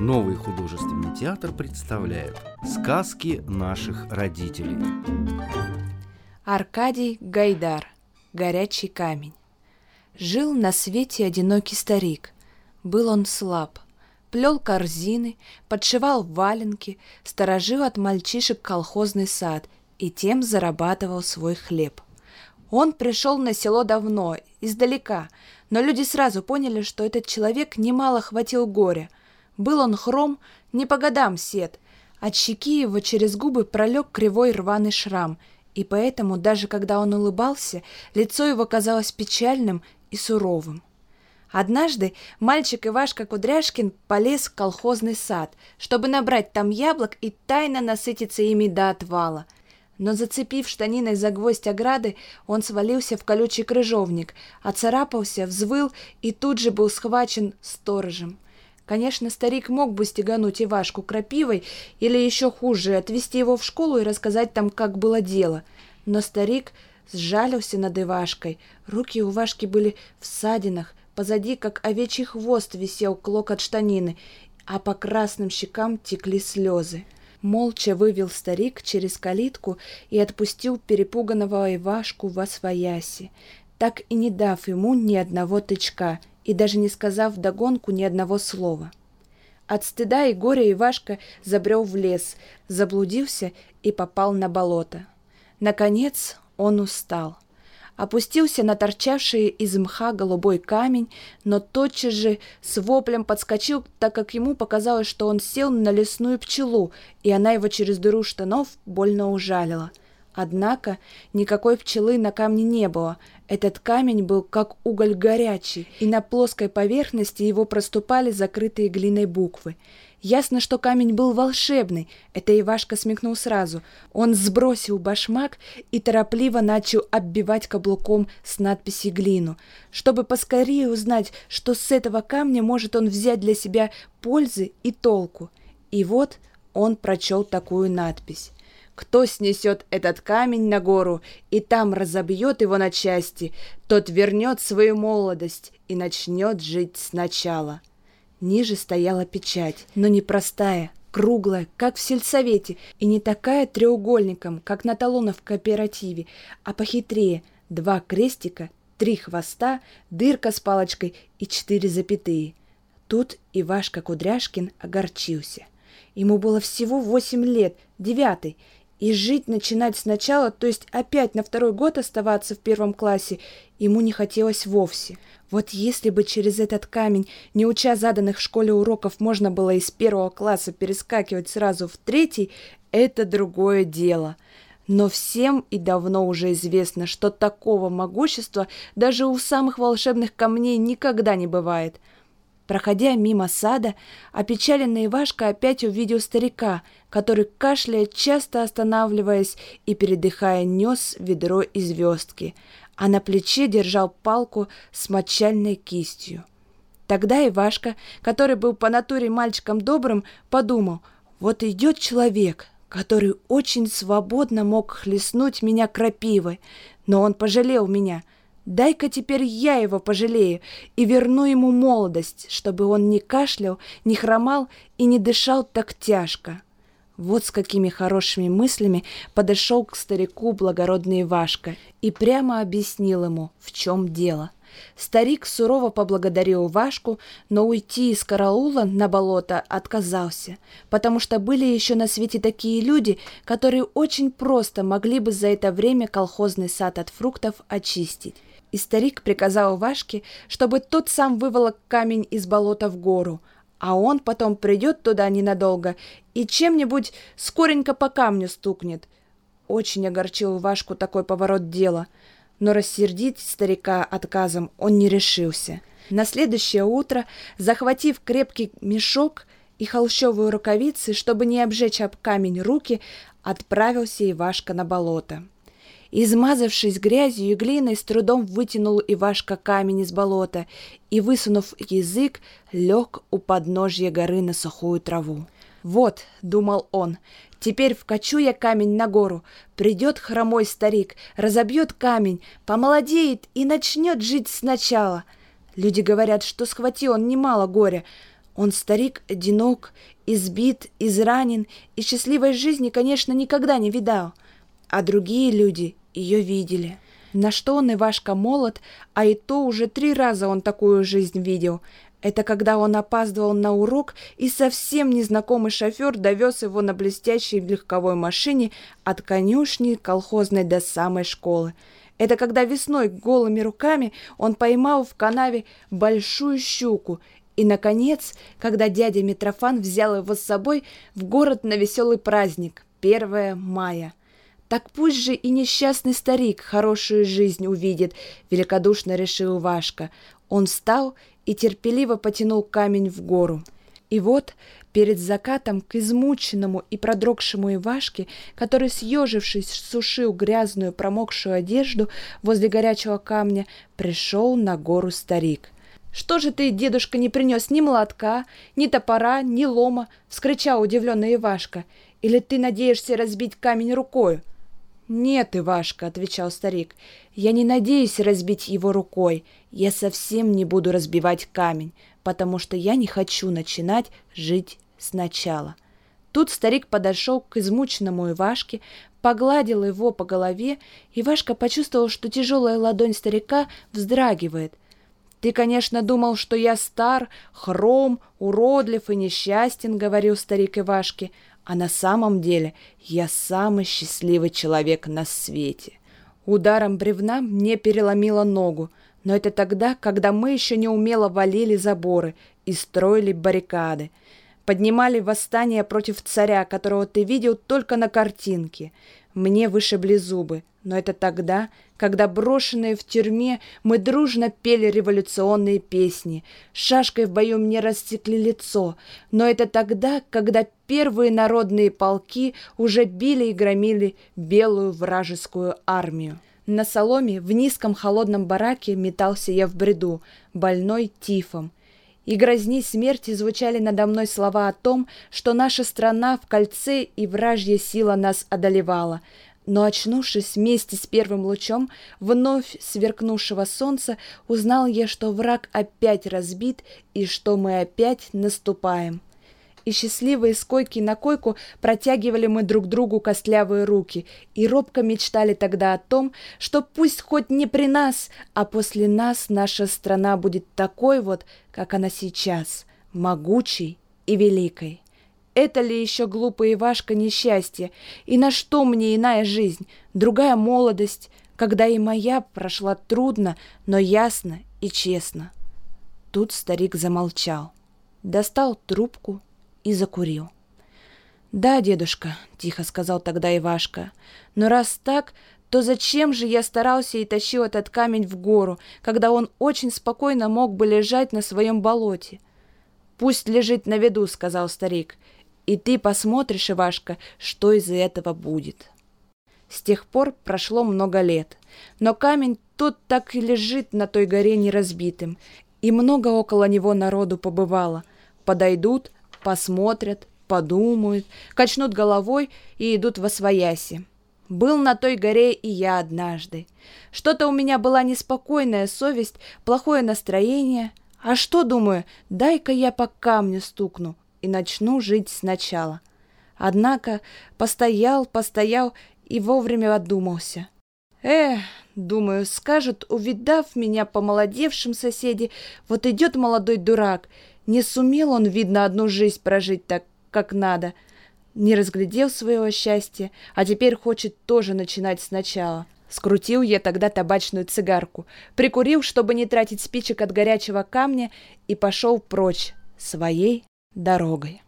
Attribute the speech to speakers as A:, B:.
A: Новый художественный театр представляет Сказки наших родителей
B: Аркадий Гайдар Горячий камень Жил на свете одинокий старик. Был он слаб. Плел корзины, подшивал валенки, сторожил от мальчишек колхозный сад и тем зарабатывал свой хлеб. Он пришел на село давно, издалека, но люди сразу поняли, что этот человек немало хватил горя. Был он хром, не по годам сед. От щеки его через губы пролег кривой рваный шрам, и поэтому, даже когда он улыбался, лицо его казалось печальным и суровым. Однажды мальчик Ивашка Кудряшкин полез в колхозный сад, чтобы набрать там яблок и тайно насытиться ими до отвала — но, зацепив штаниной за гвоздь ограды, он свалился в колючий крыжовник, оцарапался, взвыл и тут же был схвачен сторожем. Конечно, старик мог бы стегануть Ивашку крапивой или еще хуже, отвезти его в школу и рассказать там, как было дело. Но старик сжалился над Ивашкой. Руки у Ивашки были в садинах, позади, как овечий хвост, висел клок от штанины, а по красным щекам текли слезы. Молча вывел старик через калитку и отпустил перепуганного Ивашку во свояси, так и не дав ему ни одного тычка и даже не сказав догонку ни одного слова. От стыда и горя Ивашка забрел в лес, заблудился и попал на болото. Наконец он устал — опустился на торчавший из мха голубой камень, но тотчас же с воплем подскочил, так как ему показалось, что он сел на лесную пчелу, и она его через дыру штанов больно ужалила. Однако никакой пчелы на камне не было. Этот камень был как уголь горячий, и на плоской поверхности его проступали закрытые глиной буквы. Ясно, что камень был волшебный. Это Ивашка смекнул сразу. Он сбросил башмак и торопливо начал оббивать каблуком с надписью глину, чтобы поскорее узнать, что с этого камня может он взять для себя пользы и толку. И вот он прочел такую надпись. Кто снесет этот камень на гору и там разобьет его на части, тот вернет свою молодость и начнет жить сначала. Ниже стояла печать, но не простая, круглая, как в сельсовете, и не такая треугольником, как на талонах в кооперативе, а похитрее. Два крестика, три хвоста, дырка с палочкой и четыре запятые. Тут Ивашка Кудряшкин огорчился. Ему было всего восемь лет, девятый, и жить начинать сначала, то есть опять на второй год оставаться в первом классе, ему не хотелось вовсе. Вот если бы через этот камень, не уча заданных в школе уроков, можно было из первого класса перескакивать сразу в третий, это другое дело. Но всем и давно уже известно, что такого могущества даже у самых волшебных камней никогда не бывает – Проходя мимо сада, опечаленный Ивашка опять увидел старика, который, кашляя, часто останавливаясь и, передыхая, нес ведро и звездки, а на плече держал палку с мочальной кистью. Тогда Ивашка, который был по натуре мальчиком добрым, подумал, вот идет человек, который очень свободно мог хлестнуть меня крапивой, но он пожалел меня — Дай-ка теперь я его пожалею и верну ему молодость, чтобы он не кашлял, не хромал и не дышал так тяжко. Вот с какими хорошими мыслями подошел к старику благородный Ивашка и прямо объяснил ему, в чем дело. Старик сурово поблагодарил Вашку, но уйти из караула на болото отказался, потому что были еще на свете такие люди, которые очень просто могли бы за это время колхозный сад от фруктов очистить и старик приказал Вашке, чтобы тот сам выволок камень из болота в гору, а он потом придет туда ненадолго и чем-нибудь скоренько по камню стукнет. Очень огорчил Вашку такой поворот дела, но рассердить старика отказом он не решился. На следующее утро, захватив крепкий мешок и холщовые рукавицы, чтобы не обжечь об камень руки, отправился Ивашка на болото. Измазавшись грязью и глиной, с трудом вытянул Ивашка камень из болота и, высунув язык, лег у подножья горы на сухую траву. «Вот», — думал он, — «теперь вкачу я камень на гору. Придет хромой старик, разобьет камень, помолодеет и начнет жить сначала». Люди говорят, что схватил он немало горя. Он старик одинок, избит, изранен и счастливой жизни, конечно, никогда не видал. А другие люди ее видели. На что он Ивашка молод, а и то уже три раза он такую жизнь видел. Это когда он опаздывал на урок, и совсем незнакомый шофер довез его на блестящей легковой машине от конюшни колхозной до самой школы. Это когда весной голыми руками он поймал в канаве большую щуку и, наконец, когда дядя Митрофан взял его с собой в город на веселый праздник, 1 мая. Так пусть же и несчастный старик хорошую жизнь увидит, великодушно решил Вашка. Он встал и терпеливо потянул камень в гору. И вот перед закатом к измученному и продрогшему Ивашке, который, съежившись, сушил грязную промокшую одежду возле горячего камня, пришел на гору старик. «Что же ты, дедушка, не принес ни молотка, ни топора, ни лома?» — вскричал удивленный Ивашка. «Или ты надеешься разбить камень рукою?» «Нет, Ивашка», — отвечал старик, — «я не надеюсь разбить его рукой. Я совсем не буду разбивать камень, потому что я не хочу начинать жить сначала». Тут старик подошел к измученному Ивашке, погладил его по голове, Ивашка почувствовал, что тяжелая ладонь старика вздрагивает — «Ты, конечно, думал, что я стар, хром, уродлив и несчастен», — говорил старик Ивашке, «а на самом деле я самый счастливый человек на свете». Ударом бревна мне переломило ногу, но это тогда, когда мы еще не умело валили заборы и строили баррикады. Поднимали восстание против царя, которого ты видел только на картинке. Мне вышибли зубы, но это тогда, когда, брошенные в тюрьме, мы дружно пели революционные песни. Шашкой в бою мне рассекли лицо, но это тогда, когда первые народные полки уже били и громили белую вражескую армию. На соломе в низком холодном бараке метался я в бреду, больной тифом. И грозни смерти звучали надо мной слова о том, что наша страна в кольце и вражья сила нас одолевала — но, очнувшись вместе с первым лучом вновь сверкнувшего солнца, узнал я, что враг опять разбит и что мы опять наступаем. И счастливые с койки на койку протягивали мы друг другу костлявые руки и робко мечтали тогда о том, что пусть хоть не при нас, а после нас наша страна будет такой вот, как она сейчас, могучей и великой. Это ли еще глупая Ивашка несчастье? И на что мне иная жизнь, другая молодость, когда и моя прошла трудно, но ясно и честно? Тут старик замолчал, достал трубку и закурил. «Да, дедушка», — тихо сказал тогда Ивашка, — «но раз так, то зачем же я старался и тащил этот камень в гору, когда он очень спокойно мог бы лежать на своем болоте?» «Пусть лежит на виду», — сказал старик, и ты посмотришь, Ивашка, что из этого будет. С тех пор прошло много лет, но камень тот так и лежит на той горе неразбитым, и много около него народу побывало. Подойдут, посмотрят, подумают, качнут головой и идут во свояси. Был на той горе и я однажды. Что-то у меня была неспокойная совесть, плохое настроение. А что, думаю, дай-ка я по камню стукну, и начну жить сначала. Однако постоял, постоял и вовремя одумался. Эх, думаю, скажут, увидав меня помолодевшим соседи, вот идет молодой дурак. Не сумел он, видно, одну жизнь прожить так, как надо. Не разглядел своего счастья, а теперь хочет тоже начинать сначала. Скрутил я тогда табачную цигарку, прикурил, чтобы не тратить спичек от горячего камня, и пошел прочь своей дорогой.